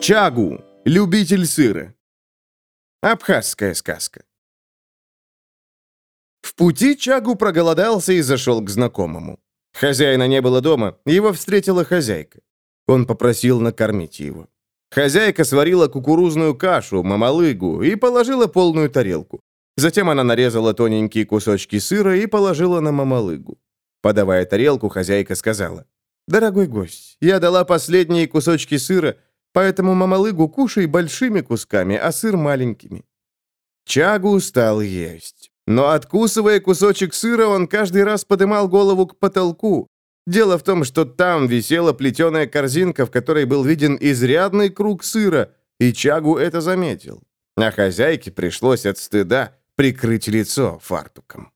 Чагу. Любитель сыра. Абхазская сказка. В пути Чагу проголодался и зашел к знакомому. Хозяина не было дома, его встретила хозяйка. Он попросил накормить его. Хозяйка сварила кукурузную кашу, мамалыгу и положила полную тарелку. Затем она нарезала тоненькие кусочки сыра и положила на мамалыгу. Подавая тарелку, хозяйка сказала, «Дорогой гость, я дала последние кусочки сыра, поэтому мамалыгу кушай большими кусками, а сыр маленькими». Чагу стал есть. Но откусывая кусочек сыра, он каждый раз подымал голову к потолку. Дело в том, что там висела плетеная корзинка, в которой был виден изрядный круг сыра, и Чагу это заметил. А хозяйке пришлось от стыда прикрыть лицо фартуком.